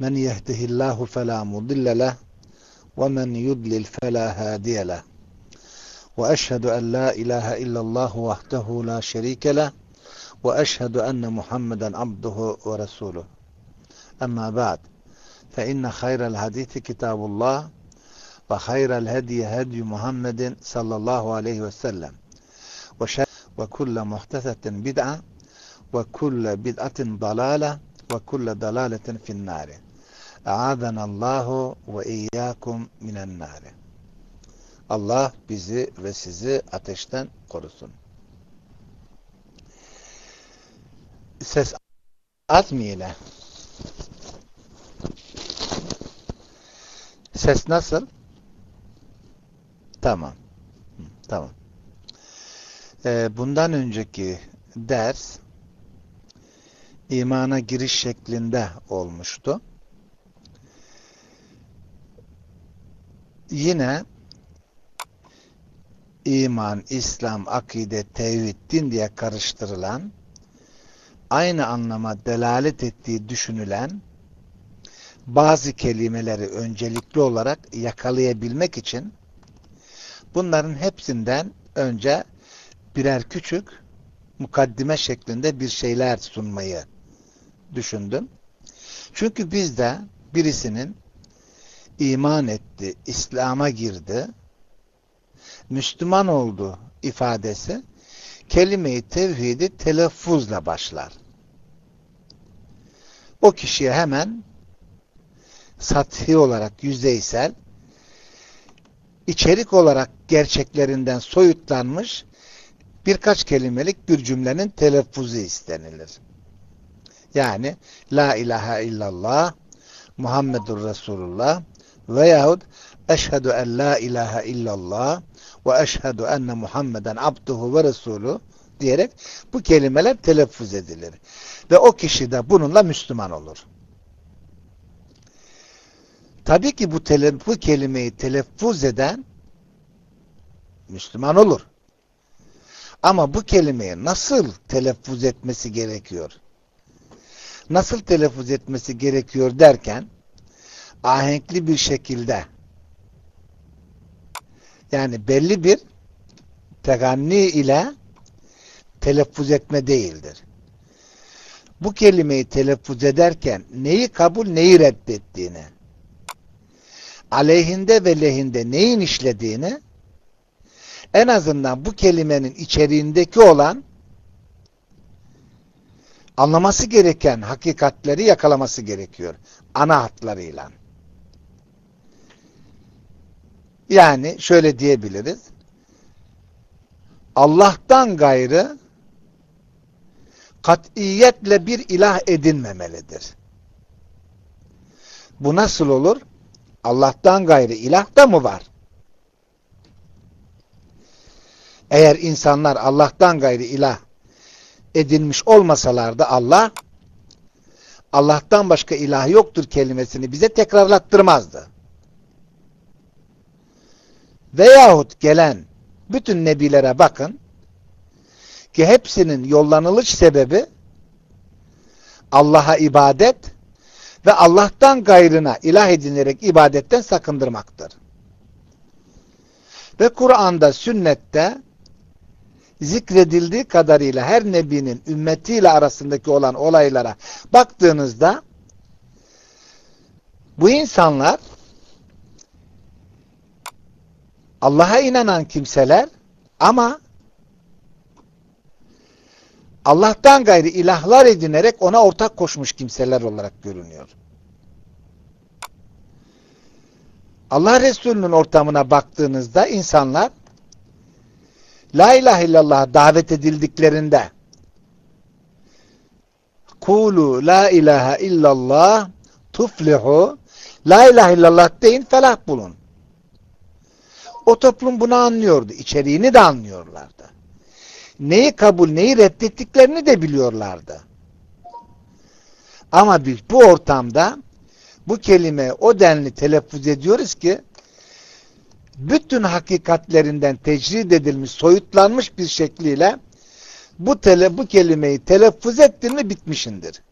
من يهده الله فلا مضل له ومن يضلل فلا هادي له. وأشهد أن لا إله إلا الله وحده لا شريك له وأشهد أن محمدا عبده ورسوله. أما بعد فإن خير الحديث كتاب الله وخير الهدي هدي محمد صلى الله عليه وسلم. وكل محدثة بدعة وكل بدعة ضلالة وكل ضلالة في النار. Allahu ve iyyakum minen nâri. Allah bizi ve sizi ateşten korusun. Ses atmayla. Ses nasıl? Tamam. Tamam. Ee, bundan önceki ders imana giriş şeklinde olmuştu. Yine iman, İslam, akide, tevhid, din diye karıştırılan aynı anlama delalet ettiği düşünülen bazı kelimeleri öncelikli olarak yakalayabilmek için bunların hepsinden önce birer küçük mukaddime şeklinde bir şeyler sunmayı düşündüm. Çünkü bizde birisinin iman etti, İslam'a girdi, Müslüman oldu ifadesi kelime-i tevhidi telaffuzla başlar. O kişiye hemen sathi olarak yüzeysel içerik olarak gerçeklerinden soyutlanmış birkaç kelimelik bir cümlenin telaffuzu istenilir. Yani La ilahe illallah Muhammedur Resulullah veyahut Eşhedü en la ilahe illallah ve eşhedü enne Muhammeden abduhu ve resulü diyerek bu kelimeler telaffuz edilir. Ve o kişi de bununla Müslüman olur. Tabii ki bu, tele, bu kelimeyi telaffuz eden Müslüman olur. Ama bu kelimeyi nasıl telaffuz etmesi gerekiyor? Nasıl telaffuz etmesi gerekiyor derken ahenkli bir şekilde yani belli bir teganni ile telaffuz etme değildir. Bu kelimeyi telaffuz ederken neyi kabul neyi reddettiğini aleyhinde ve lehinde neyin işlediğini en azından bu kelimenin içeriğindeki olan anlaması gereken hakikatleri yakalaması gerekiyor. Ana hatlarıyla. Yani şöyle diyebiliriz. Allah'tan gayrı katiyetle bir ilah edinmemelidir. Bu nasıl olur? Allah'tan gayrı ilah da mı var? Eğer insanlar Allah'tan gayrı ilah edinmiş olmasalardı Allah Allah'tan başka ilah yoktur kelimesini bize tekrarlattırmazdı. Veyahut gelen bütün nebilere bakın ki hepsinin yollanılış sebebi Allah'a ibadet ve Allah'tan gayrına ilah edinerek ibadetten sakındırmaktır. Ve Kur'an'da, sünnette zikredildiği kadarıyla her nebinin ümmetiyle arasındaki olan olaylara baktığınızda bu insanlar Allah'a inanan kimseler ama Allah'tan gayri ilahlar edinerek ona ortak koşmuş kimseler olarak görünüyor. Allah Resulü'nün ortamına baktığınızda insanlar La ilahe illallah davet edildiklerinde Kulu la ilahe illallah tuflihu La ilahe illallah deyin felah bulun. O toplum bunu anlıyordu. İçeriğini de anlıyorlardı. Neyi kabul, neyi reddettiklerini de biliyorlardı. Ama biz bu ortamda bu kelime o denli telaffuz ediyoruz ki bütün hakikatlerinden tecrid edilmiş, soyutlanmış bir şekliyle bu tele, bu kelimeyi telaffuz ettin mi bitmişindir.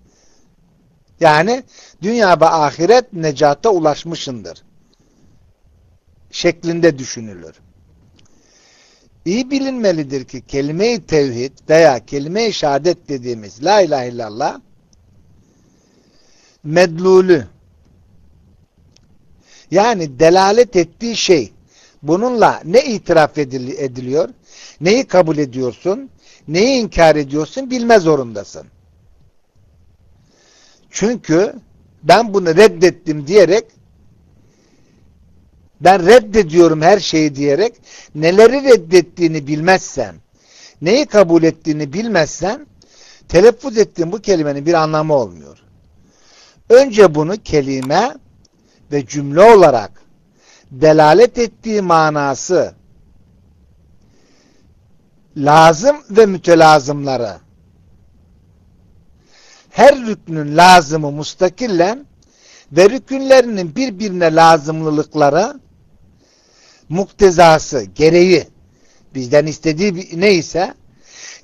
Yani dünya ve ahiret necata ulaşmışındır. Şeklinde düşünülür. İyi bilinmelidir ki kelime-i tevhid veya kelime-i şehadet dediğimiz la ilahe illallah medlulü yani delalet ettiği şey bununla ne itiraf ediliyor, neyi kabul ediyorsun, neyi inkar ediyorsun bilme zorundasın. Çünkü ben bunu reddettim diyerek ben reddediyorum her şeyi diyerek neleri reddettiğini bilmezsen, neyi kabul ettiğini bilmezsen telaffuz ettiğin bu kelimenin bir anlamı olmuyor. Önce bunu kelime ve cümle olarak delalet ettiği manası lazım ve mütelazımları her rüknün lazımı mustakillen ve rükünlerinin birbirine lazımlılıkları muktezası, gereği bizden istediği neyse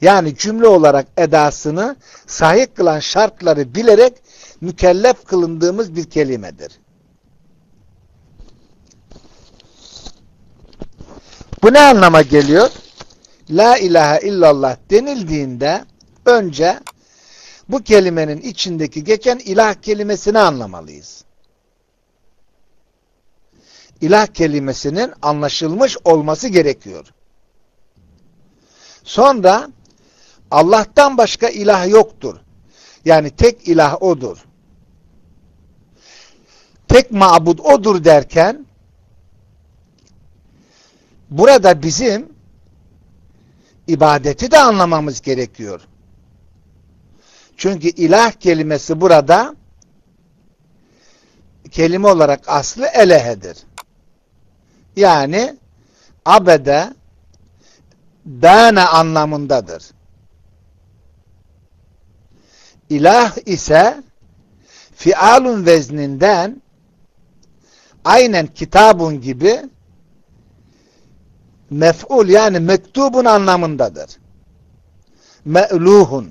yani cümle olarak edasını sahip kılan şartları bilerek mükellef kılındığımız bir kelimedir. Bu ne anlama geliyor? La ilahe illallah denildiğinde önce bu kelimenin içindeki geçen ilah kelimesini anlamalıyız. İlah kelimesinin anlaşılmış olması gerekiyor. Sonra Allah'tan başka ilah yoktur. Yani tek ilah odur. Tek mabud odur derken burada bizim ibadeti de anlamamız gerekiyor. Çünkü ilah kelimesi burada kelime olarak aslı elehedir. Yani abede dâne anlamındadır. İlah ise fialun vezninden aynen kitabun gibi mef'ul yani mektubun anlamındadır. Me'luhun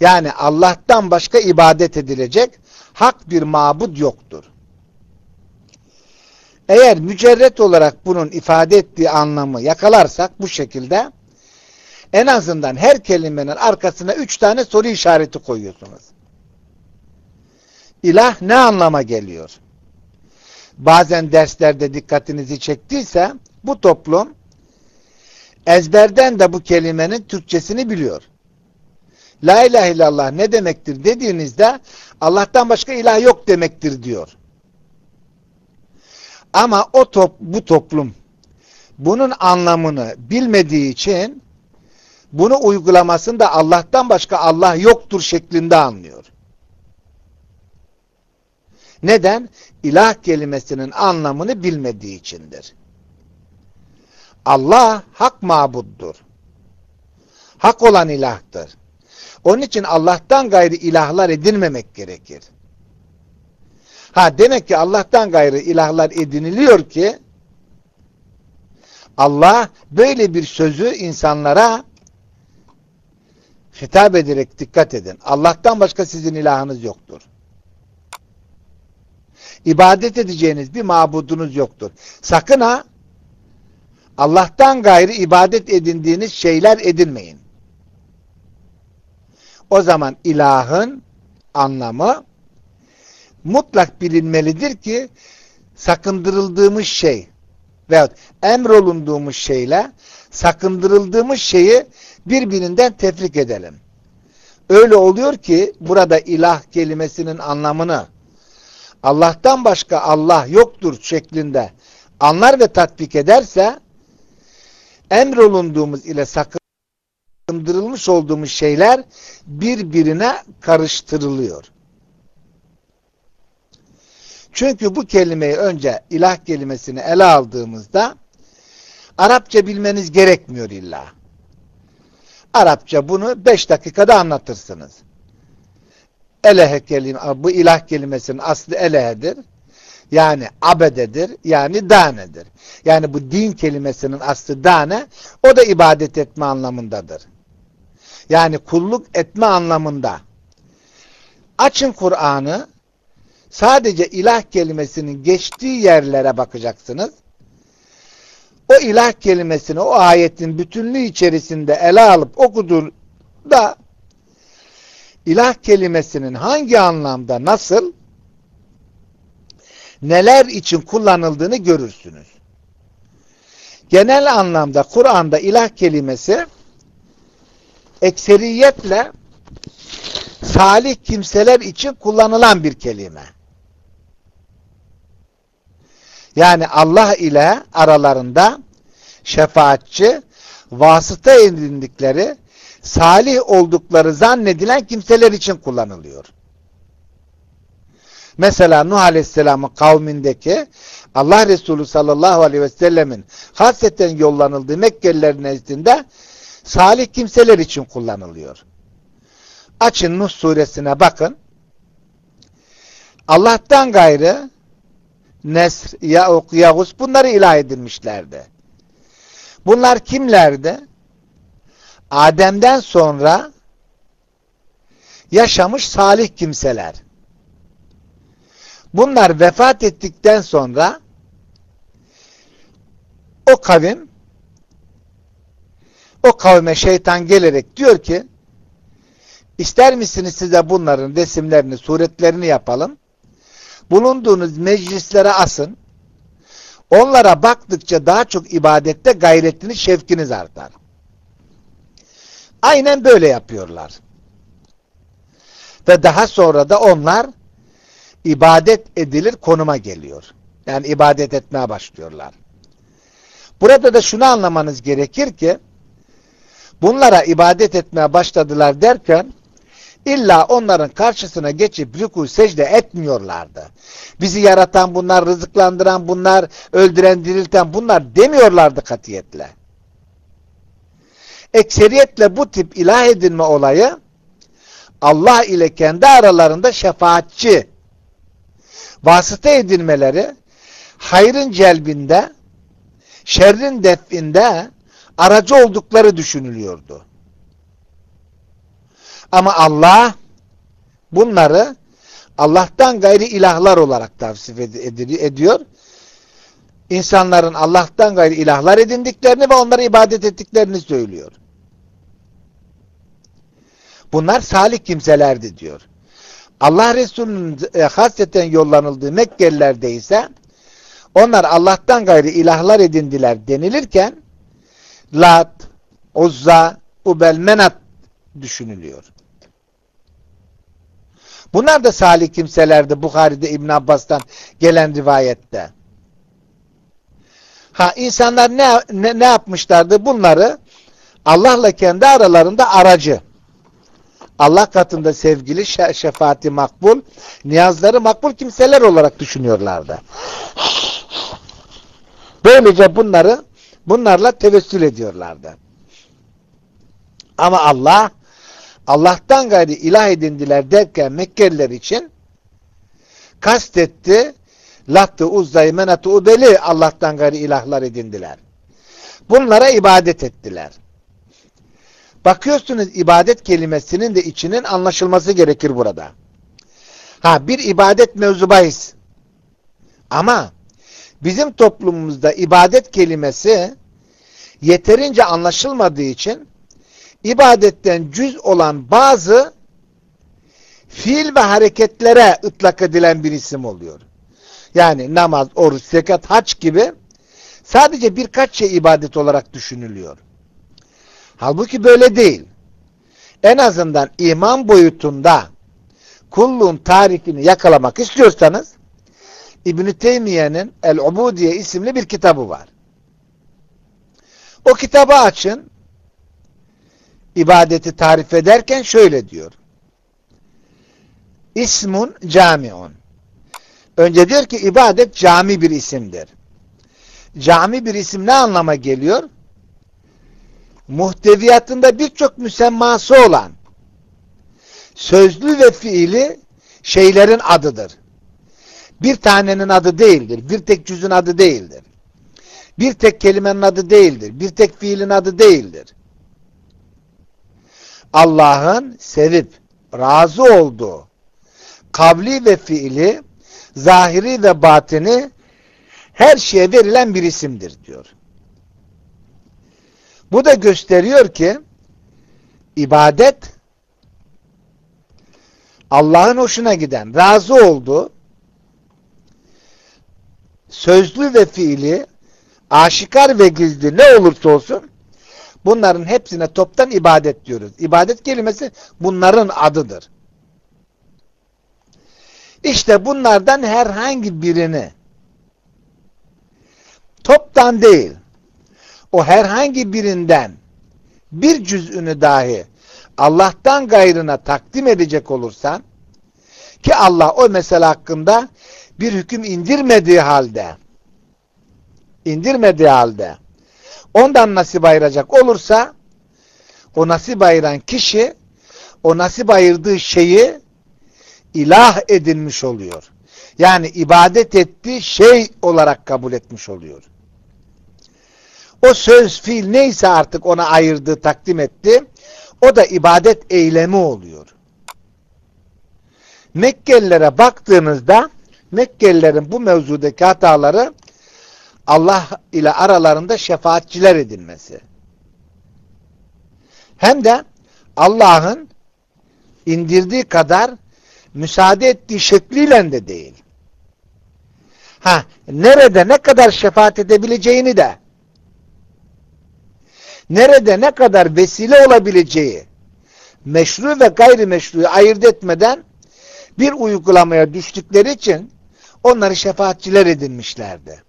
yani Allah'tan başka ibadet edilecek hak bir mabud yoktur. Eğer mücerret olarak bunun ifade ettiği anlamı yakalarsak bu şekilde en azından her kelimenin arkasına üç tane soru işareti koyuyorsunuz. İlah ne anlama geliyor? Bazen derslerde dikkatinizi çektiyse bu toplum ezberden de bu kelimenin Türkçesini biliyor. La ilahe illallah ne demektir dediğinizde Allah'tan başka ilah yok demektir diyor. Ama o top, bu toplum bunun anlamını bilmediği için bunu uygulamasında Allah'tan başka Allah yoktur şeklinde anlıyor. Neden? İlah kelimesinin anlamını bilmediği içindir. Allah hak mabuddur. Hak olan ilahtır. Onun için Allah'tan gayrı ilahlar edinmemek gerekir. Ha demek ki Allah'tan gayrı ilahlar ediniliyor ki Allah böyle bir sözü insanlara hitap ederek dikkat edin. Allah'tan başka sizin ilahınız yoktur. İbadet edeceğiniz bir mabudunuz yoktur. Sakın ha Allah'tan gayrı ibadet edindiğiniz şeyler edinmeyin. O zaman ilahın anlamı mutlak bilinmelidir ki sakındırıldığımız şey veyahut emrolunduğumuz şeyle sakındırıldığımız şeyi birbirinden tefrik edelim. Öyle oluyor ki burada ilah kelimesinin anlamını Allah'tan başka Allah yoktur şeklinde anlar ve tatbik ederse emrolunduğumuz ile sakındırılmış olduğumuz şeyler birbirine karıştırılıyor. Çünkü bu kelimeyi önce ilah kelimesini ele aldığımızda Arapça bilmeniz gerekmiyor illa. Arapça bunu 5 dakikada anlatırsınız. Elehe kelime, bu ilah kelimesinin aslı elehedir. Yani abededir. Yani danedir. Yani bu din kelimesinin aslı dane o da ibadet etme anlamındadır. Yani kulluk etme anlamında. Açın Kur'an'ı sadece ilah kelimesinin geçtiği yerlere bakacaksınız. O ilah kelimesini o ayetin bütünlüğü içerisinde ele alıp okuduğunda ilah kelimesinin hangi anlamda nasıl neler için kullanıldığını görürsünüz. Genel anlamda Kur'an'da ilah kelimesi ekseriyetle salih kimseler için kullanılan bir kelime. Yani Allah ile aralarında şefaatçi, vasıta edindikleri, salih oldukları zannedilen kimseler için kullanılıyor. Mesela Nuh Aleyhisselam'ın kavmindeki Allah Resulü sallallahu aleyhi ve sellemin hasreten yollanıldığı Mekkelilerin nezdinde salih kimseler için kullanılıyor. Açın Nuh suresine bakın. Allah'tan gayrı Nesr, Ya'uk, Yavuz bunları ilah edilmişlerdi. Bunlar kimlerdi? Adem'den sonra yaşamış salih kimseler. Bunlar vefat ettikten sonra o kavim o kavme şeytan gelerek diyor ki ister misiniz size bunların resimlerini, suretlerini yapalım? Bulunduğunuz meclislere asın. Onlara baktıkça daha çok ibadette gayretiniz, şevkiniz artar. Aynen böyle yapıyorlar. Ve daha sonra da onlar ibadet edilir konuma geliyor. Yani ibadet etmeye başlıyorlar. Burada da şunu anlamanız gerekir ki bunlara ibadet etmeye başladılar derken illa onların karşısına geçip rükû secde etmiyorlardı. Bizi yaratan bunlar, rızıklandıran bunlar, öldüren, dirilten bunlar demiyorlardı katiyetle. Ekseriyetle bu tip ilah edinme olayı Allah ile kendi aralarında şefaatçi vasıta edilmeleri hayrın celbinde şerrin definde aracı oldukları düşünülüyordu. Ama Allah bunları Allah'tan gayri ilahlar olarak tavsif ediyor. İnsanların Allah'tan gayri ilahlar edindiklerini ve onlara ibadet ettiklerini söylüyor. Bunlar salih kimselerdi diyor. Allah Resulü'nün e, hasreten yollanıldığı Mekkelilerde ise onlar Allah'tan gayri ilahlar edindiler denilirken Lat, Uzza, Ubel, Menat düşünülüyor. Bunlar da salih kimselerdi Bukhari'de İbn Abbas'tan gelen rivayette. Ha insanlar ne, ne, ne yapmışlardı? Bunları Allah'la kendi aralarında aracı. Allah katında sevgili, şefaati makbul, niyazları makbul kimseler olarak düşünüyorlardı. Böylece bunları bunlarla tevessül ediyorlardı. Ama Allah Allah'tan gayri ilah edindiler derken Mekkeliler için kastetti Lattı, Uzza'yı, Menat'ı, Ubel'i Allah'tan gayri ilahlar edindiler. Bunlara ibadet ettiler. Bakıyorsunuz ibadet kelimesinin de içinin anlaşılması gerekir burada. Ha bir ibadet mevzubayız. Ama bizim toplumumuzda ibadet kelimesi yeterince anlaşılmadığı için ibadetten cüz olan bazı fiil ve hareketlere ıtlak edilen bir isim oluyor. Yani namaz, oruç, zekat, haç gibi sadece birkaç şey ibadet olarak düşünülüyor. Halbuki böyle değil. En azından iman boyutunda kulluğun tarihini yakalamak istiyorsanız İbn-i Teymiye'nin El-Ubudiye isimli bir kitabı var. O kitabı açın ibadeti tarif ederken şöyle diyor. İsmun camiun. Önce diyor ki ibadet cami bir isimdir. Cami bir isim ne anlama geliyor? muhteviyatında birçok müsemması olan sözlü ve fiili şeylerin adıdır. Bir tanenin adı değildir. Bir tek cüzün adı değildir. Bir tek kelimenin adı değildir. Bir tek fiilin adı değildir. Allah'ın sevip razı olduğu kavli ve fiili zahiri ve batini her şeye verilen bir isimdir diyor. Bu da gösteriyor ki ibadet Allah'ın hoşuna giden, razı olduğu sözlü ve fiili aşikar ve gizli ne olursa olsun bunların hepsine toptan ibadet diyoruz. İbadet kelimesi bunların adıdır. İşte bunlardan herhangi birini toptan değil o herhangi birinden bir cüz'ünü dahi Allah'tan gayrına takdim edecek olursan ki Allah o mesele hakkında bir hüküm indirmediği halde indirmediği halde ondan nasip ayıracak olursa o nasip ayıran kişi o nasip ayırdığı şeyi ilah edinmiş oluyor. Yani ibadet ettiği şey olarak kabul etmiş oluyor. O söz, fiil neyse artık ona ayırdığı, takdim etti. O da ibadet eylemi oluyor. Mekkelilere baktığınızda Mekkelilerin bu mevzudaki hataları Allah ile aralarında şefaatçiler edinmesi. Hem de Allah'ın indirdiği kadar müsaade ettiği şekliyle de değil. Ha, nerede ne kadar şefaat edebileceğini de nerede ne kadar vesile olabileceği meşru ve gayrimeşruyu ayırt etmeden bir uygulamaya düştükleri için onları şefaatçiler edinmişlerdi.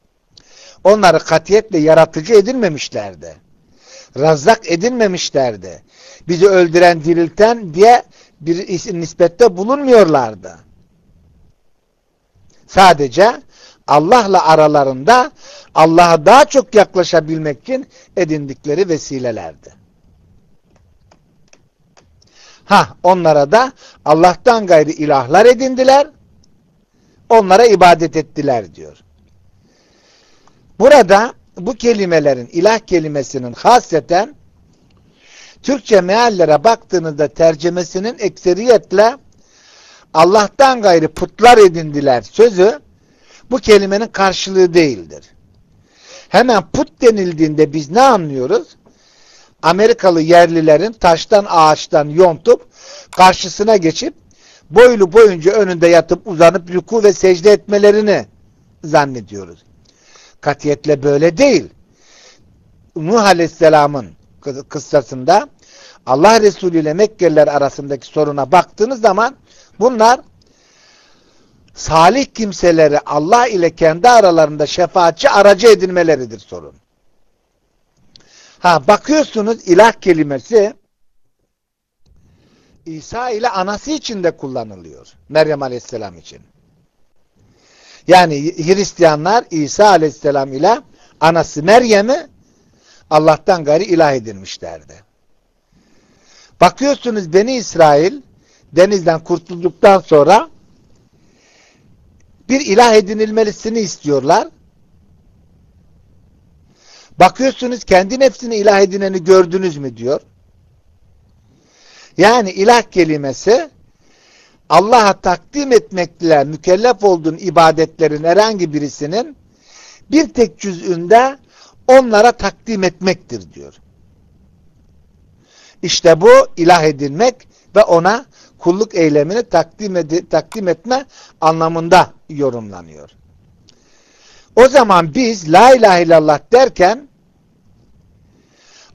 Onları katiyetle yaratıcı edinmemişlerdi. Razzak edinmemişlerdi. Bizi öldüren, dirilten diye bir nispette bulunmuyorlardı. Sadece Allah'la aralarında Allah'a daha çok yaklaşabilmek için edindikleri vesilelerdi. Ha onlara da Allah'tan gayri ilahlar edindiler. Onlara ibadet ettiler diyor. Burada bu kelimelerin ilah kelimesinin hasreten Türkçe meallere baktığınızda tercemesinin ekseriyetle Allah'tan gayri putlar edindiler sözü bu kelimenin karşılığı değildir. Hemen put denildiğinde biz ne anlıyoruz? Amerikalı yerlilerin taştan ağaçtan yontup karşısına geçip boylu boyunca önünde yatıp uzanıp ruku ve secde etmelerini zannediyoruz. Katiyetle böyle değil. Nuh Aleyhisselam'ın kıssasında Allah Resulü ile Mekkeliler arasındaki soruna baktığınız zaman bunlar salih kimseleri Allah ile kendi aralarında şefaatçi aracı edinmeleridir sorun. Ha bakıyorsunuz ilah kelimesi İsa ile anası için de kullanılıyor. Meryem Aleyhisselam için. Yani Hristiyanlar İsa Aleyhisselam ile anası Meryem'i Allah'tan gayri ilah edinmişlerdi. Bakıyorsunuz Beni İsrail denizden kurtulduktan sonra bir ilah edinilmelisini istiyorlar. Bakıyorsunuz kendi nefsini ilah edineni gördünüz mü diyor. Yani ilah kelimesi Allah'a takdim etmekle mükellef olduğun ibadetlerin herhangi birisinin bir tek cüz'ünde onlara takdim etmektir diyor. İşte bu ilah edilmek ve ona kulluk eylemini takdim, ed takdim etme anlamında yorumlanıyor. O zaman biz la ilahe illallah derken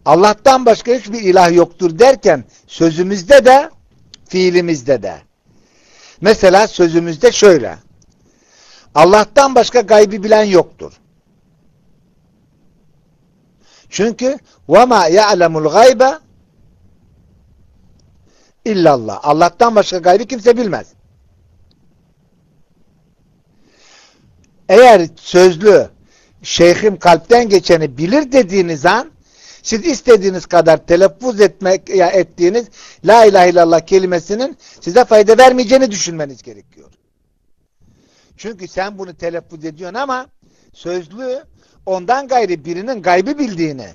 Allah'tan başka hiçbir ilah yoktur derken sözümüzde de fiilimizde de. Mesela sözümüzde şöyle. Allah'tan başka gaybi bilen yoktur. Çünkü وَمَا يَعْلَمُ الْغَيْبَ illallah. Allah'tan başka gaybi kimse bilmez. Eğer sözlü şeyhim kalpten geçeni bilir dediğiniz an siz istediğiniz kadar telaffuz etmek ya ettiğiniz la ilahe illallah kelimesinin size fayda vermeyeceğini düşünmeniz gerekiyor. Çünkü sen bunu telaffuz ediyorsun ama sözlü ondan gayri birinin gaybı bildiğini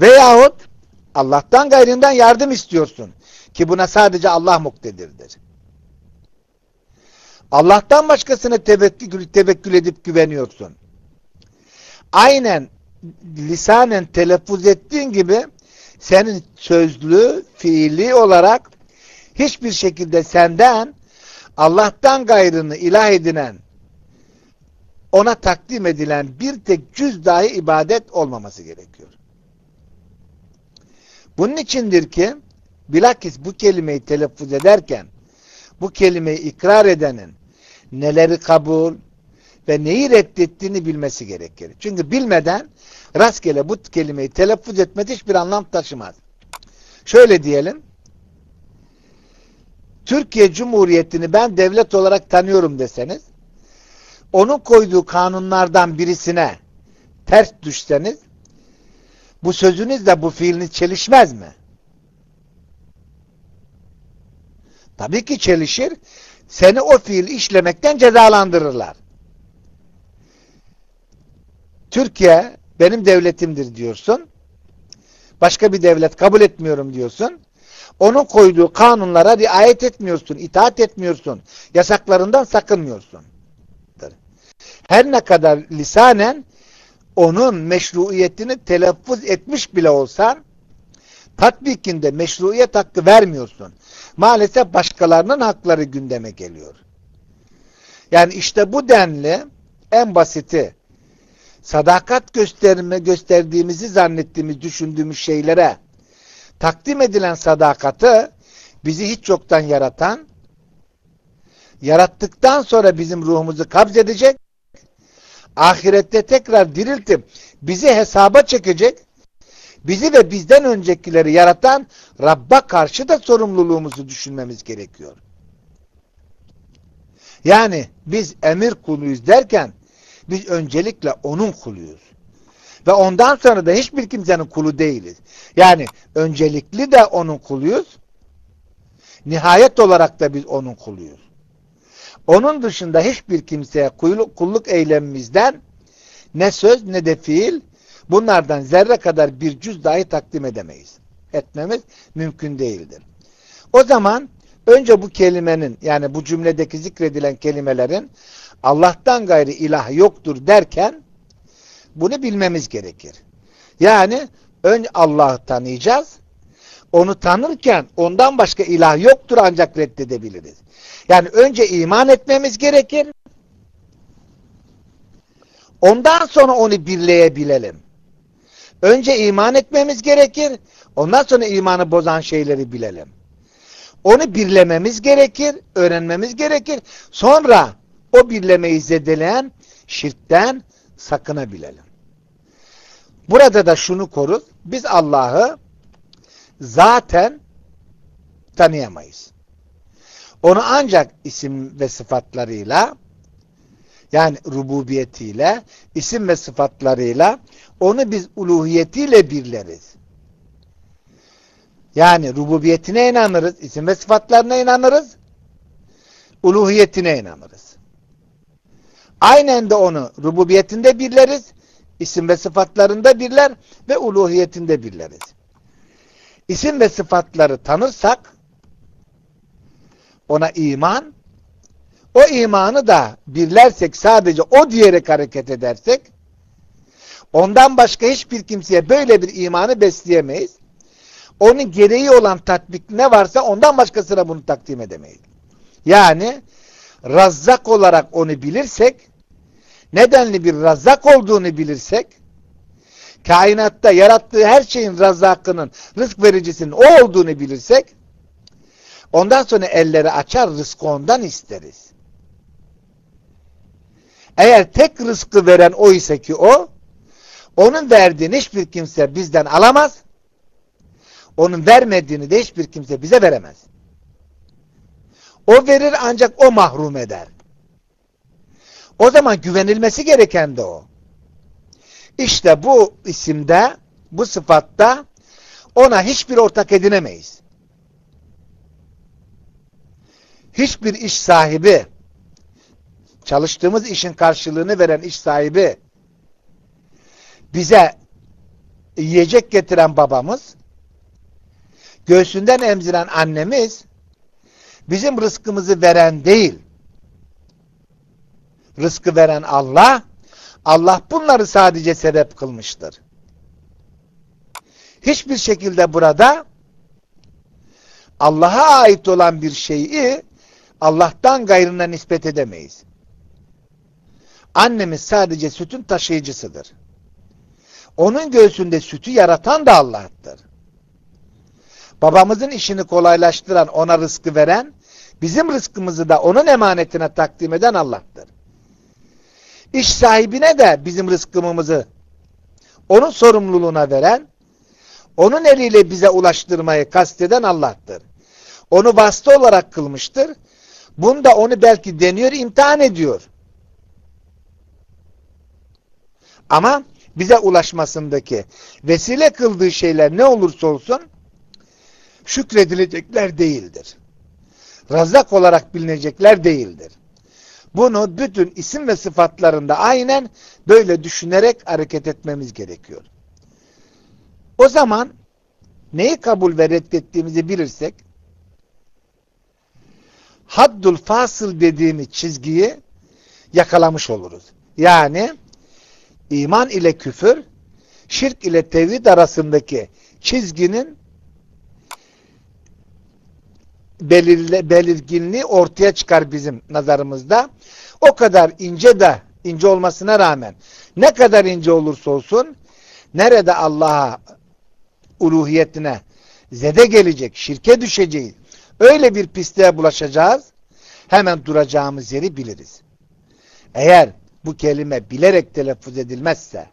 veyahut Allah'tan gayrinden yardım istiyorsun ki buna sadece Allah muktedirdir. Allah'tan başkasına tevekkül, tevekkül edip güveniyorsun. Aynen lisanen telaffuz ettiğin gibi senin sözlü, fiili olarak hiçbir şekilde senden Allah'tan gayrını ilah edinen ona takdim edilen bir tek cüz dahi ibadet olmaması gerekiyor. Bunun içindir ki bilakis bu kelimeyi telaffuz ederken bu kelimeyi ikrar edenin neleri kabul ve neyi reddettiğini bilmesi gerekir. Çünkü bilmeden rastgele bu kelimeyi telaffuz etmesi hiçbir anlam taşımaz. Şöyle diyelim. Türkiye Cumhuriyeti'ni ben devlet olarak tanıyorum deseniz onun koyduğu kanunlardan birisine ters düşseniz bu sözünüzle bu fiiliniz çelişmez mi? Tabii ki çelişir. Seni o fiil işlemekten cezalandırırlar. Türkiye benim devletimdir diyorsun. Başka bir devlet kabul etmiyorum diyorsun. Onun koyduğu kanunlara riayet etmiyorsun, itaat etmiyorsun. Yasaklarından sakınmıyorsun. Her ne kadar lisanen onun meşruiyetini telaffuz etmiş bile olsan tatbikinde meşruiyet hakkı vermiyorsun. Maalesef başkalarının hakları gündeme geliyor. Yani işte bu denli en basiti sadakat gösterme gösterdiğimizi zannettiğimiz, düşündüğümüz şeylere takdim edilen sadakatı bizi hiç yoktan yaratan, yarattıktan sonra bizim ruhumuzu kabzedecek, ahirette tekrar diriltip bizi hesaba çekecek, bizi ve bizden öncekileri yaratan Rabb'a karşı da sorumluluğumuzu düşünmemiz gerekiyor. Yani biz emir kuluyuz derken biz öncelikle onun kuluyuz. Ve ondan sonra da hiçbir kimsenin kulu değiliz. Yani öncelikli de onun kuluyuz. Nihayet olarak da biz onun kuluyuz. Onun dışında hiçbir kimseye kulluk eylemimizden ne söz ne de fiil bunlardan zerre kadar bir cüz dahi takdim edemeyiz. Etmemiz mümkün değildir. O zaman önce bu kelimenin yani bu cümledeki zikredilen kelimelerin Allah'tan gayri ilah yoktur derken bunu bilmemiz gerekir. Yani önce Allah'ı tanıyacağız. Onu tanırken ondan başka ilah yoktur ancak reddedebiliriz. Yani önce iman etmemiz gerekir. Ondan sonra onu birleyebilelim. Önce iman etmemiz gerekir. Ondan sonra imanı bozan şeyleri bilelim. Onu birlememiz gerekir, öğrenmemiz gerekir. Sonra o birlemeyi zedeleyen şirkten sakınabilelim. Burada da şunu koruz. Biz Allah'ı zaten tanıyamayız. Onu ancak isim ve sıfatlarıyla yani rububiyetiyle, isim ve sıfatlarıyla onu biz uluhiyetiyle birleriz. Yani rububiyetine inanırız, isim ve sıfatlarına inanırız, uluhiyetine inanırız. Aynen de onu rububiyetinde birleriz, isim ve sıfatlarında birler ve uluhiyetinde birleriz. İsim ve sıfatları tanırsak ona iman o imanı da birlersek sadece o diyerek hareket edersek ondan başka hiçbir kimseye böyle bir imanı besleyemeyiz. Onun gereği olan tatbik ne varsa ondan başkasına bunu takdim edemeyiz. Yani razzak olarak onu bilirsek nedenli bir razzak olduğunu bilirsek kainatta yarattığı her şeyin razzakının rızk vericisinin o olduğunu bilirsek ondan sonra elleri açar rızkı ondan isteriz. Eğer tek rızkı veren o ise ki o, onun verdiğini hiçbir kimse bizden alamaz. Onun vermediğini de hiçbir kimse bize veremez. O verir ancak o mahrum eder. O zaman güvenilmesi gereken de o. İşte bu isimde, bu sıfatta ona hiçbir ortak edinemeyiz. Hiçbir iş sahibi çalıştığımız işin karşılığını veren iş sahibi, bize yiyecek getiren babamız, göğsünden emziren annemiz, bizim rızkımızı veren değil, rızkı veren Allah, Allah bunları sadece sebep kılmıştır. Hiçbir şekilde burada Allah'a ait olan bir şeyi Allah'tan gayrına nispet edemeyiz. Annemiz sadece sütün taşıyıcısıdır. Onun göğsünde sütü yaratan da Allah'tır. Babamızın işini kolaylaştıran, ona rızkı veren, bizim rızkımızı da onun emanetine takdim eden Allah'tır. İş sahibine de bizim rızkımızı onun sorumluluğuna veren, onun eliyle bize ulaştırmayı kasteden Allah'tır. Onu vasıta olarak kılmıştır. Bunda onu belki deniyor, imtihan ediyor. Ama bize ulaşmasındaki vesile kıldığı şeyler ne olursa olsun şükredilecekler değildir. Razak olarak bilinecekler değildir. Bunu bütün isim ve sıfatlarında aynen böyle düşünerek hareket etmemiz gerekiyor. O zaman neyi kabul ve reddettiğimizi bilirsek haddul fasıl dediğimiz çizgiyi yakalamış oluruz. Yani iman ile küfür, şirk ile tevhid arasındaki çizginin belirle, belirginliği ortaya çıkar bizim nazarımızda. O kadar ince de ince olmasına rağmen ne kadar ince olursa olsun nerede Allah'a uluhiyetine zede gelecek, şirke düşeceğiz. Öyle bir pisliğe bulaşacağız. Hemen duracağımız yeri biliriz. Eğer bu kelime bilerek telaffuz edilmezse,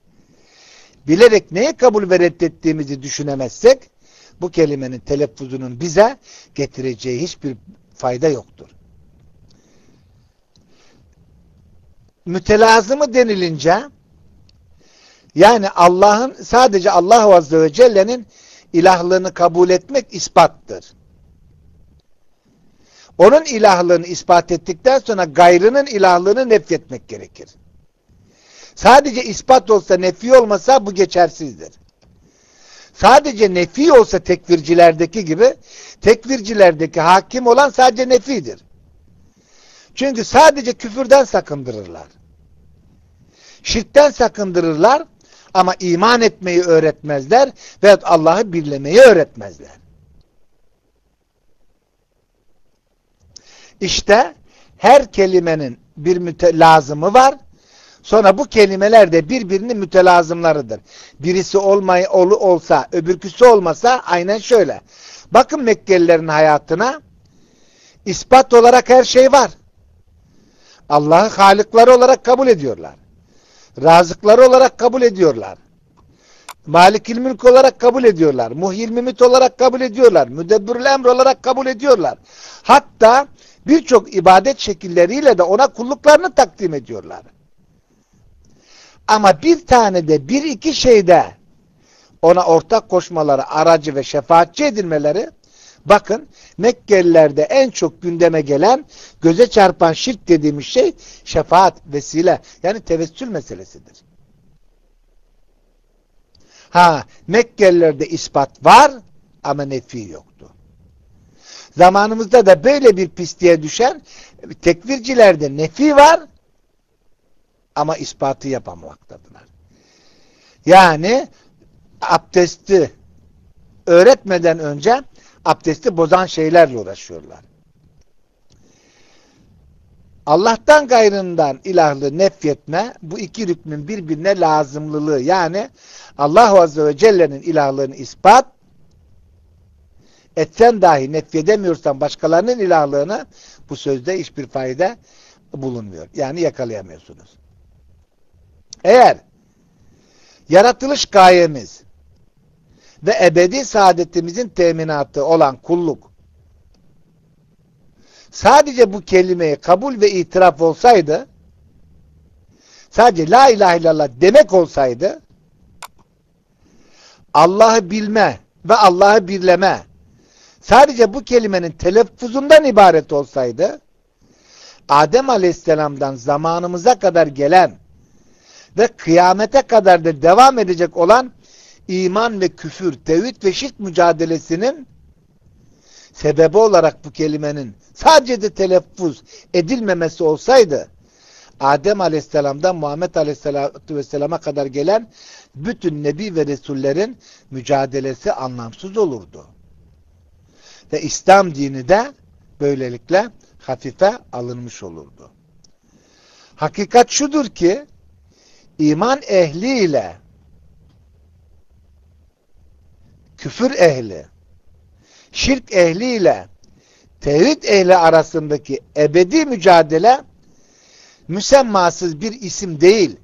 bilerek neyi kabul ve reddettiğimizi düşünemezsek, bu kelimenin telaffuzunun bize getireceği hiçbir fayda yoktur. Mütelazımı denilince, yani Allah'ın sadece Allah Azze ve Celle'nin ilahlığını kabul etmek ispattır. Onun ilahlığını ispat ettikten sonra gayrının ilahlığını nefretmek gerekir. Sadece ispat olsa nefi olmasa bu geçersizdir. Sadece nefi olsa tekvircilerdeki gibi tekvircilerdeki hakim olan sadece nefidir. Çünkü sadece küfürden sakındırırlar. Şirkten sakındırırlar ama iman etmeyi öğretmezler ve Allah'ı birlemeyi öğretmezler. İşte her kelimenin bir lazımı var. Sonra bu kelimeler de birbirinin mütelazımlarıdır. Birisi olmay ol, olsa, öbürküsü olmasa aynen şöyle. Bakın Mekkelilerin hayatına ispat olarak her şey var. Allah'ı halıkları olarak kabul ediyorlar. Razıkları olarak kabul ediyorlar. Malikil mülk olarak kabul ediyorlar. Muhyil mimit olarak kabul ediyorlar. Müdebbirül emr olarak kabul ediyorlar. Hatta birçok ibadet şekilleriyle de ona kulluklarını takdim ediyorlar. Ama bir tane de bir iki şeyde ona ortak koşmaları, aracı ve şefaatçi edilmeleri bakın Mekkelilerde en çok gündeme gelen göze çarpan şirk dediğimiz şey şefaat, vesile yani tevessül meselesidir. Ha Mekkelilerde ispat var ama nefi yoktu. Zamanımızda da böyle bir pisliğe düşen tekvircilerde nefi var ama ispatı yapamamaktadılar. Yani abdesti öğretmeden önce abdesti bozan şeylerle uğraşıyorlar. Allah'tan gayrından ilahlı nefyetme bu iki rüknün birbirine lazımlılığı yani Allah Azze ve Celle'nin ilahlığını ispat etsen dahi nefyedemiyorsan başkalarının ilahlığını bu sözde hiçbir fayda bulunmuyor. Yani yakalayamıyorsunuz. Eğer yaratılış gayemiz ve ebedi saadetimizin teminatı olan kulluk sadece bu kelimeyi kabul ve itiraf olsaydı sadece la ilahe illallah demek olsaydı Allah'ı bilme ve Allah'ı birleme sadece bu kelimenin telaffuzundan ibaret olsaydı Adem Aleyhisselam'dan zamanımıza kadar gelen ve kıyamete kadar da devam edecek olan iman ve küfür, tevhid ve şirk mücadelesinin sebebi olarak bu kelimenin sadece de telaffuz edilmemesi olsaydı Adem Aleyhisselam'dan Muhammed Aleyhisselatü Vesselam'a kadar gelen bütün Nebi ve Resullerin mücadelesi anlamsız olurdu. Ve İslam dini de böylelikle hafife alınmış olurdu. Hakikat şudur ki iman ehliyle küfür ehli şirk ehliyle tevhid ehli arasındaki ebedi mücadele müsemmasız bir isim değil,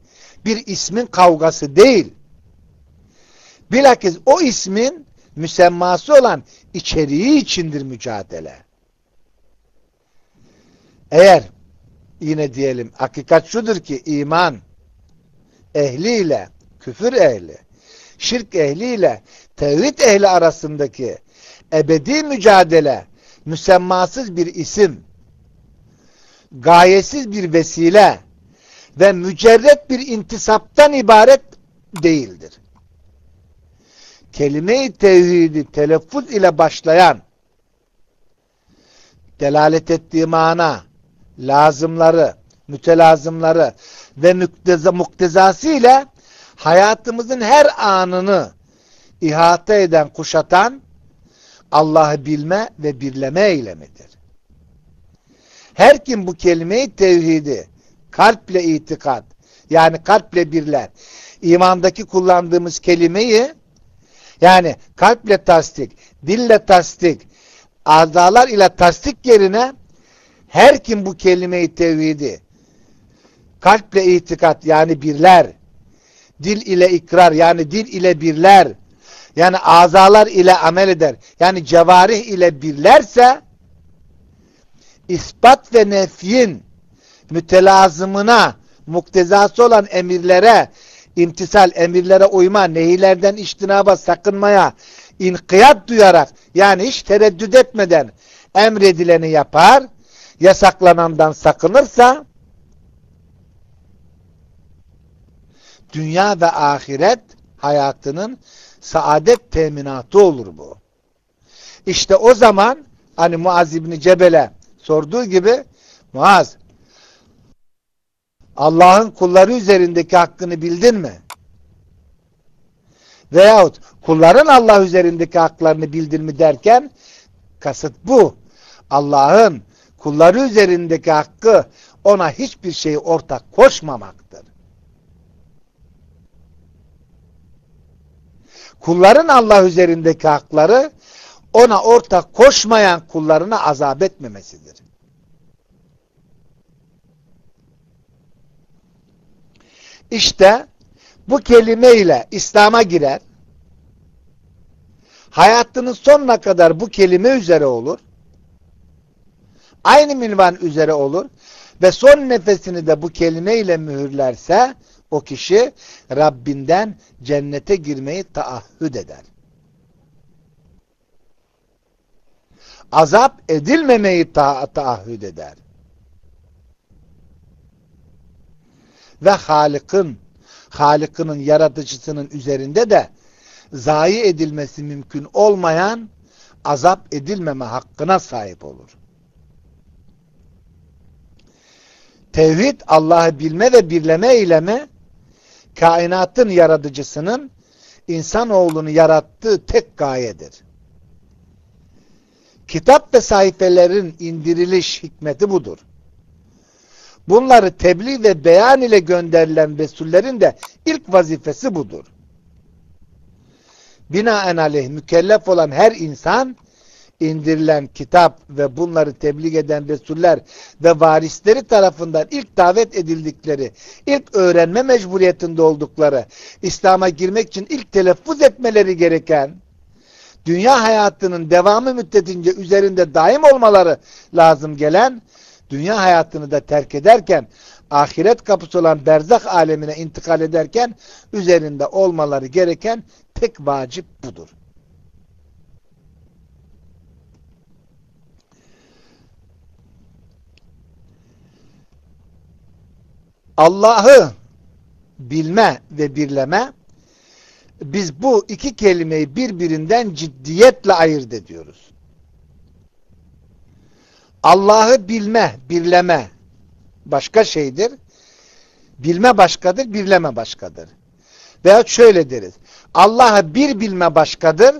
bir ismin kavgası değil. Bilakis o ismin müsemması olan içeriği içindir mücadele. Eğer yine diyelim hakikat şudur ki iman ehliyle küfür ehli, şirk ehliyle tevhid ehli arasındaki ebedi mücadele müsemmasız bir isim, gayesiz bir vesile ve mücerret bir intisaptan ibaret değildir. Kelime-i tevhidi telaffuz ile başlayan delalet ettiği mana, lazımları, mütelazımları ve mukteza, muktezası ile hayatımızın her anını ihata eden, kuşatan Allah'ı bilme ve birleme eylemidir. Her kim bu kelimeyi tevhidi kalple itikat yani kalple birler imandaki kullandığımız kelimeyi yani kalple tasdik, dille tasdik, azalar ile tasdik yerine her kim bu kelimeyi tevhidi kalple itikat yani birler. Dil ile ikrar yani dil ile birler. Yani azalar ile amel eder. Yani cevarih ile birlerse ispat ve nefyin mütelazımına muktezası olan emirlere imtisal emirlere uyma, nehilerden iştinaba sakınmaya inkiyat duyarak yani hiç tereddüt etmeden emredileni yapar, yasaklanandan sakınırsa dünya ve ahiret hayatının saadet teminatı olur bu. İşte o zaman hani Muaz İbni Cebel'e sorduğu gibi Muaz Allah'ın kulları üzerindeki hakkını bildin mi? Veyahut kulların Allah üzerindeki haklarını bildin mi derken kasıt bu. Allah'ın kulları üzerindeki hakkı ona hiçbir şeyi ortak koşmamaktır. Kulların Allah üzerindeki hakları ona ortak koşmayan kullarına azap etmemesidir. İşte bu kelimeyle İslam'a girer. Hayatının sonuna kadar bu kelime üzere olur. Aynı minvan üzere olur. Ve son nefesini de bu kelimeyle mühürlerse o kişi Rabbinden cennete girmeyi taahhüd eder. Azap edilmemeyi ta taahhüd eder. Ve Halık'ın Halık'ının yaratıcısının üzerinde de zayi edilmesi mümkün olmayan azap edilmeme hakkına sahip olur. Tevhid Allah'ı bilme ve birleme eylemi kainatın yaratıcısının insanoğlunu yarattığı tek gayedir. Kitap ve sayfelerin indiriliş hikmeti budur. Bunları tebliğ ve beyan ile gönderilen Resullerin de ilk vazifesi budur. Binaenaleyh mükellef olan her insan indirilen kitap ve bunları tebliğ eden Resuller ve varisleri tarafından ilk davet edildikleri, ilk öğrenme mecburiyetinde oldukları, İslam'a girmek için ilk telaffuz etmeleri gereken, dünya hayatının devamı müddetince üzerinde daim olmaları lazım gelen, dünya hayatını da terk ederken, ahiret kapısı olan berzak alemine intikal ederken, üzerinde olmaları gereken tek vacip budur. Allah'ı bilme ve birleme biz bu iki kelimeyi birbirinden ciddiyetle ayırt ediyoruz. Allah'ı bilme, birleme başka şeydir. bilme başkadır, birleme başkadır. Veya şöyle deriz. Allah'ı bir bilme başkadır,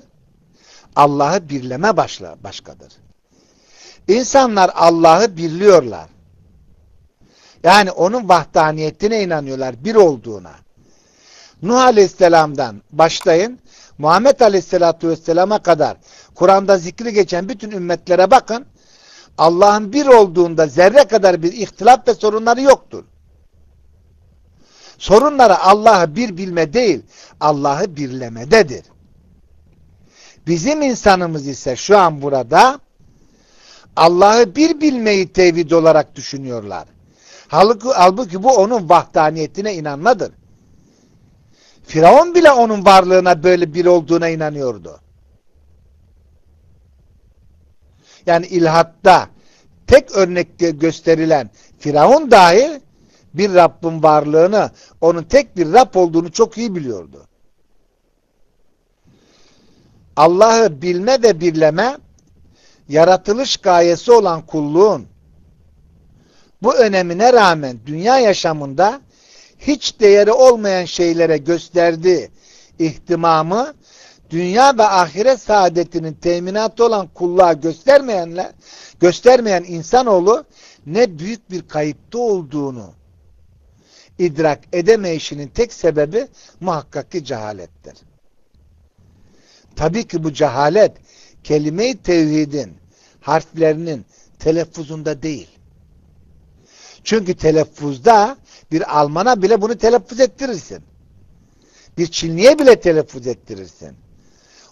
Allah'ı birleme başla, başkadır. İnsanlar Allah'ı birliyorlar. Yani onun vahdaniyetine inanıyorlar, bir olduğuna. Nuh Aleyhisselam'dan başlayın, Muhammed Aleyhisselatü Vesselam'a kadar Kur'an'da zikri geçen bütün ümmetlere bakın, Allah'ın bir olduğunda zerre kadar bir ihtilaf ve sorunları yoktur. Sorunları Allah'ı bir bilme değil, Allah'ı birlemededir. Bizim insanımız ise şu an burada Allah'ı bir bilmeyi tevhid olarak düşünüyorlar. Halbuki, halbuki bu onun vahdaniyetine inanmadır. Firavun bile onun varlığına böyle bir olduğuna inanıyordu. Yani ilhatta tek örnekte gösterilen Firavun dahi bir Rabbin varlığını, onun tek bir Rab olduğunu çok iyi biliyordu. Allah'ı bilme ve birleme yaratılış gayesi olan kulluğun bu önemine rağmen dünya yaşamında hiç değeri olmayan şeylere gösterdiği ihtimamı dünya ve ahiret saadetinin teminatı olan kulluğa göstermeyenler, göstermeyen insanoğlu ne büyük bir kayıpta olduğunu idrak edemeyişinin tek sebebi muhakkak ki cehalettir. Tabii ki bu cehalet kelime-i tevhidin harflerinin telaffuzunda değil. Çünkü telaffuzda bir Alman'a bile bunu telaffuz ettirirsin. Bir Çinliye bile telaffuz ettirirsin.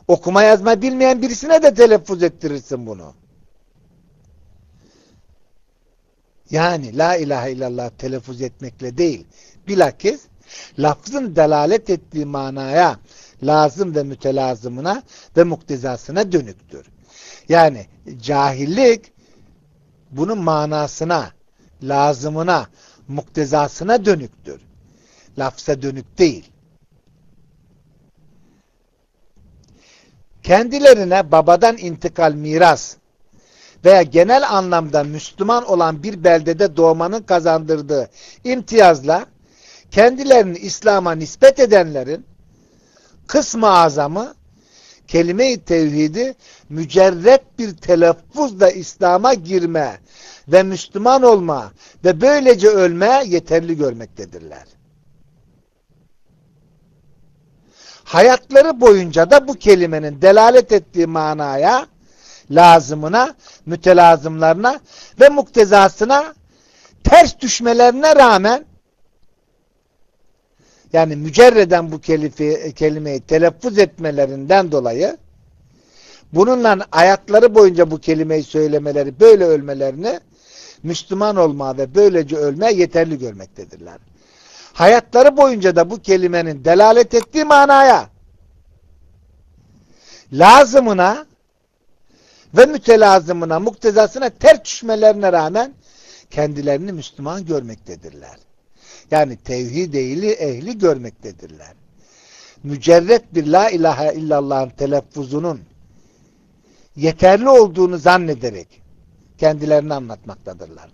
Okuma yazma bilmeyen birisine de telaffuz ettirirsin bunu. Yani la ilahe illallah telaffuz etmekle değil. Bilakis lafzın delalet ettiği manaya lazım ve mütelazımına ve muktezasına dönüktür. Yani cahillik bunun manasına, lazımına, muktezasına dönüktür. Lafza dönük değil. Kendilerine babadan intikal miras veya genel anlamda Müslüman olan bir beldede doğmanın kazandırdığı imtiyazla kendilerini İslam'a nispet edenlerin kısmı azamı kelime-i tevhidi mücerret bir telaffuzla İslam'a girme ve Müslüman olma ve böylece ölmeye yeterli görmektedirler. Hayatları boyunca da bu kelimenin delalet ettiği manaya, lazımına, mütelazımlarına ve muktezasına ters düşmelerine rağmen yani mücerreden bu kelifi, kelimeyi telaffuz etmelerinden dolayı bununla hayatları boyunca bu kelimeyi söylemeleri, böyle ölmelerini Müslüman olma ve böylece ölmeye yeterli görmektedirler. Hayatları boyunca da bu kelimenin delalet ettiği manaya lazımına ve mütelazımına, muktezasına ters düşmelerine rağmen kendilerini Müslüman görmektedirler. Yani tevhid ehli, ehli görmektedirler. Mücerret bir la ilahe illallah'ın telaffuzunun yeterli olduğunu zannederek kendilerini anlatmaktadırlar.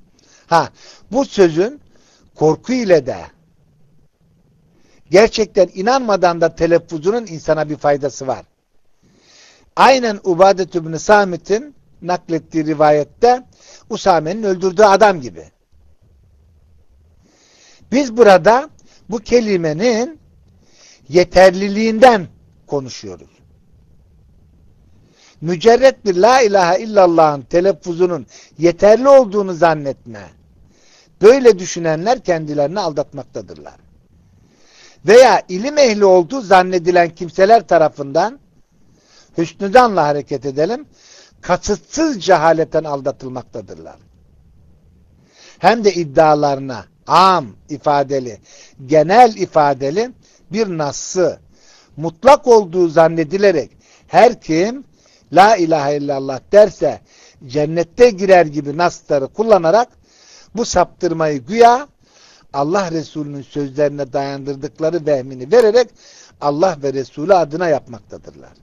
Ha, bu sözün korku ile de gerçekten inanmadan da telaffuzunun insana bir faydası var. Aynen Ubadet ibn Samit'in naklettiği rivayette Usame'nin öldürdüğü adam gibi. Biz burada bu kelimenin yeterliliğinden konuşuyoruz. Mücerret bir la ilahe illallah'ın telaffuzunun yeterli olduğunu zannetme. Böyle düşünenler kendilerini aldatmaktadırlar. Veya ilim ehli olduğu zannedilen kimseler tarafından hüsnüdanla hareket edelim, kasıtsız cehaleten aldatılmaktadırlar. Hem de iddialarına am ifadeli, genel ifadeli bir nassı mutlak olduğu zannedilerek her kim la ilahe illallah derse cennette girer gibi nasları kullanarak bu saptırmayı güya Allah Resulü'nün sözlerine dayandırdıkları vehmini vererek Allah ve Resulü adına yapmaktadırlar.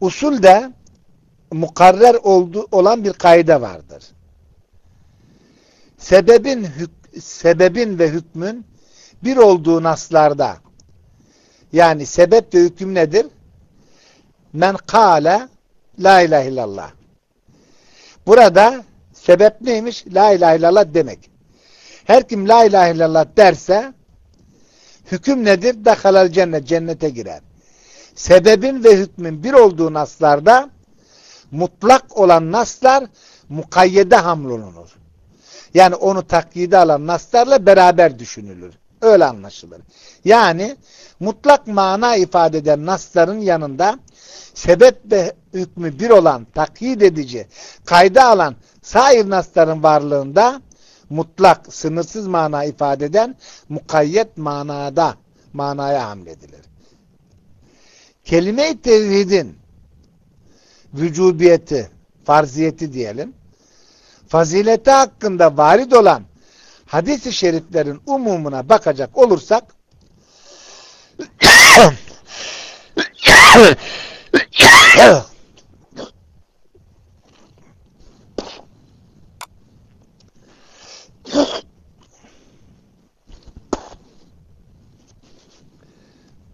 Usulde mukarrer oldu, olan bir kaide vardır. Sebebin hük, sebebin ve hükmün bir olduğu naslarda yani sebep ve hüküm nedir? Men kâle la ilahe illallah. Burada sebep neymiş? La ilahe illallah demek. Her kim la ilahe illallah derse hüküm nedir? Dahalal cennet, cennete girer. Sebebin ve hükmün bir olduğu naslarda mutlak olan naslar mukayyede hamlolunur. Yani onu takyide alan naslarla beraber düşünülür. Öyle anlaşılır. Yani mutlak mana ifade eden nasların yanında sebep ve hükmü bir olan takyit edici, kayda alan sair nasların varlığında mutlak, sınırsız mana ifade eden mukayyet manada manaya hamledilir. Kelime-i tevhidin vücubiyeti, farziyeti diyelim, fazileti hakkında varid olan hadis-i şeriflerin umumuna bakacak olursak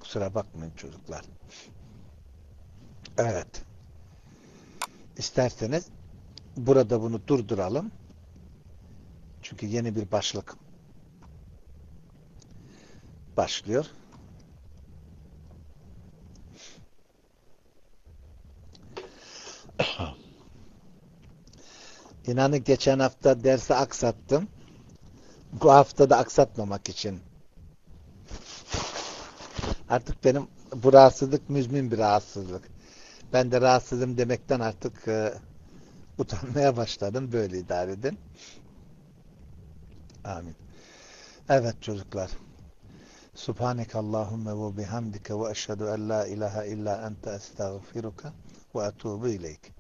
Kusura bakmayın çocuklar. Evet. İsterseniz burada bunu durduralım. Çünkü yeni bir başlık başlıyor. İnanın geçen hafta dersi aksattım. Bu hafta da aksatmamak için. Artık benim bu rahatsızlık müzmin bir rahatsızlık. Ben de rahatsızım demekten artık e, utanmaya başladım. Böyle idare edin. Amin. Evet çocuklar. Subhaneke Allahümme ve bihamdike ve eşhedü en la ilahe illa ente estağfiruka ve etubu ileyk.